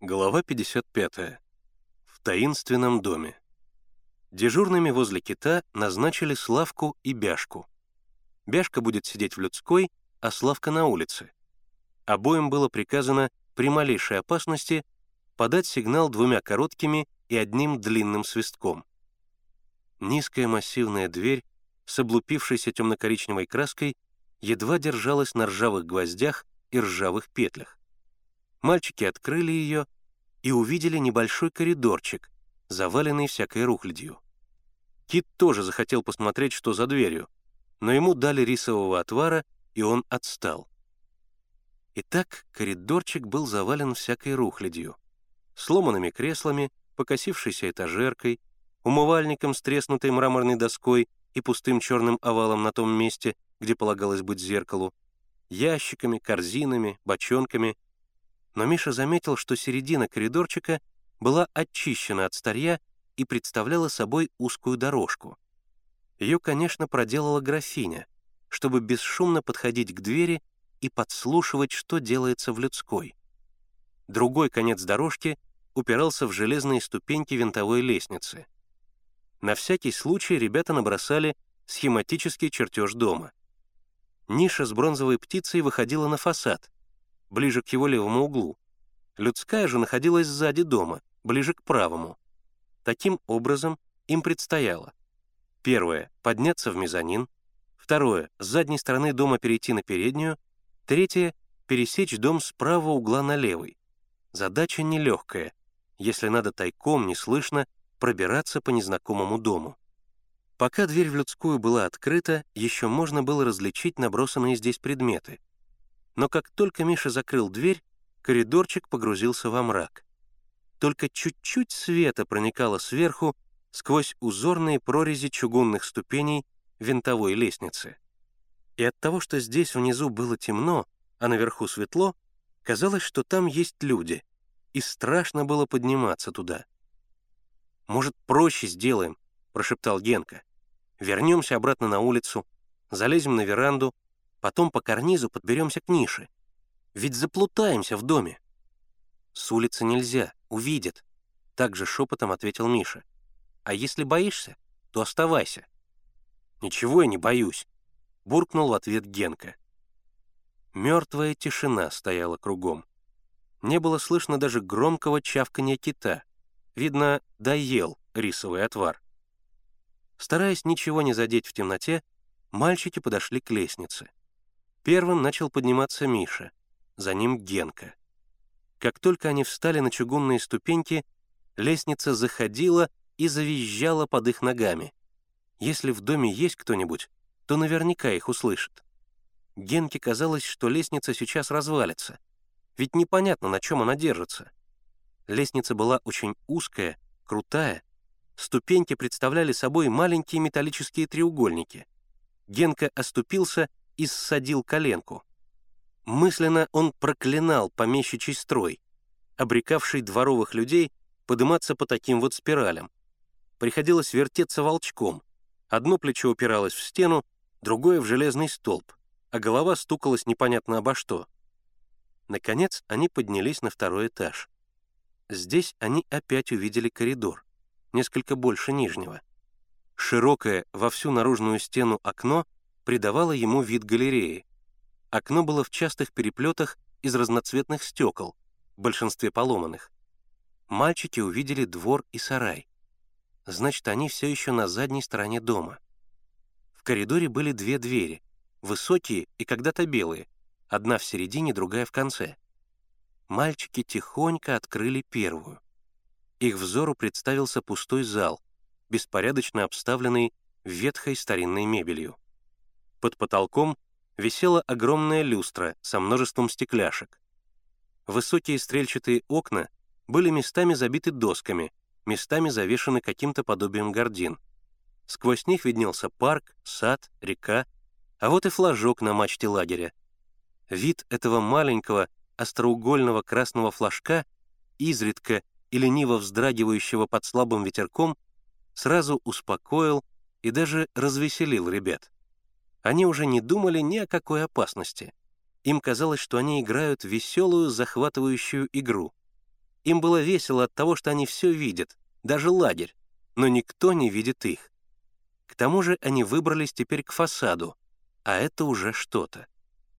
Глава 55. В таинственном доме. Дежурными возле кита назначили Славку и Бяшку. Бяшка будет сидеть в людской, а Славка на улице. Обоим было приказано при малейшей опасности подать сигнал двумя короткими и одним длинным свистком. Низкая массивная дверь с облупившейся темно-коричневой краской едва держалась на ржавых гвоздях и ржавых петлях. Мальчики открыли ее и увидели небольшой коридорчик, заваленный всякой рухлядью. Кит тоже захотел посмотреть, что за дверью, но ему дали рисового отвара, и он отстал. Итак, коридорчик был завален всякой рухлядью. Сломанными креслами, покосившейся этажеркой, умывальником с треснутой мраморной доской и пустым черным овалом на том месте, где полагалось быть зеркалу, ящиками, корзинами, бочонками — но Миша заметил, что середина коридорчика была очищена от старья и представляла собой узкую дорожку. Ее, конечно, проделала графиня, чтобы бесшумно подходить к двери и подслушивать, что делается в людской. Другой конец дорожки упирался в железные ступеньки винтовой лестницы. На всякий случай ребята набросали схематический чертеж дома. Ниша с бронзовой птицей выходила на фасад, ближе к его левому углу. Людская же находилась сзади дома, ближе к правому. Таким образом, им предстояло первое — подняться в мезонин, второе — с задней стороны дома перейти на переднюю, третье — пересечь дом с правого угла на левый. Задача нелегкая, если надо тайком, неслышно, пробираться по незнакомому дому. Пока дверь в людскую была открыта, еще можно было различить набросанные здесь предметы — но как только Миша закрыл дверь, коридорчик погрузился во мрак. Только чуть-чуть света проникало сверху сквозь узорные прорези чугунных ступеней винтовой лестницы. И от того, что здесь внизу было темно, а наверху светло, казалось, что там есть люди, и страшно было подниматься туда. «Может, проще сделаем», — прошептал Генка. «Вернемся обратно на улицу, залезем на веранду, Потом по карнизу подберемся к нише. Ведь заплутаемся в доме. С улицы нельзя, увидят. Так же шепотом ответил Миша. А если боишься, то оставайся. Ничего я не боюсь, буркнул в ответ Генка. Мертвая тишина стояла кругом. Не было слышно даже громкого чавканья кита. Видно, доел рисовый отвар. Стараясь ничего не задеть в темноте, мальчики подошли к лестнице. Первым начал подниматься Миша, за ним Генка. Как только они встали на чугунные ступеньки, лестница заходила и завизжала под их ногами. Если в доме есть кто-нибудь, то наверняка их услышит. Генке казалось, что лестница сейчас развалится, ведь непонятно, на чем она держится. Лестница была очень узкая, крутая, ступеньки представляли собой маленькие металлические треугольники. Генка оступился и ссадил коленку. Мысленно он проклинал помещичий строй, обрекавший дворовых людей подниматься по таким вот спиралям. Приходилось вертеться волчком. Одно плечо упиралось в стену, другое — в железный столб, а голова стукалась непонятно обо что. Наконец они поднялись на второй этаж. Здесь они опять увидели коридор, несколько больше нижнего. Широкое во всю наружную стену окно — придавало ему вид галереи. Окно было в частых переплетах из разноцветных стекол, в большинстве поломанных. Мальчики увидели двор и сарай. Значит, они все еще на задней стороне дома. В коридоре были две двери, высокие и когда-то белые, одна в середине, другая в конце. Мальчики тихонько открыли первую. Их взору представился пустой зал, беспорядочно обставленный ветхой старинной мебелью. Под потолком висела огромная люстра со множеством стекляшек. Высокие стрельчатые окна были местами забиты досками, местами завешаны каким-то подобием гордин. Сквозь них виднелся парк, сад, река, а вот и флажок на мачте лагеря. Вид этого маленького остроугольного красного флажка, изредка и лениво вздрагивающего под слабым ветерком, сразу успокоил и даже развеселил ребят. Они уже не думали ни о какой опасности. Им казалось, что они играют веселую, захватывающую игру. Им было весело от того, что они все видят, даже лагерь, но никто не видит их. К тому же они выбрались теперь к фасаду, а это уже что-то.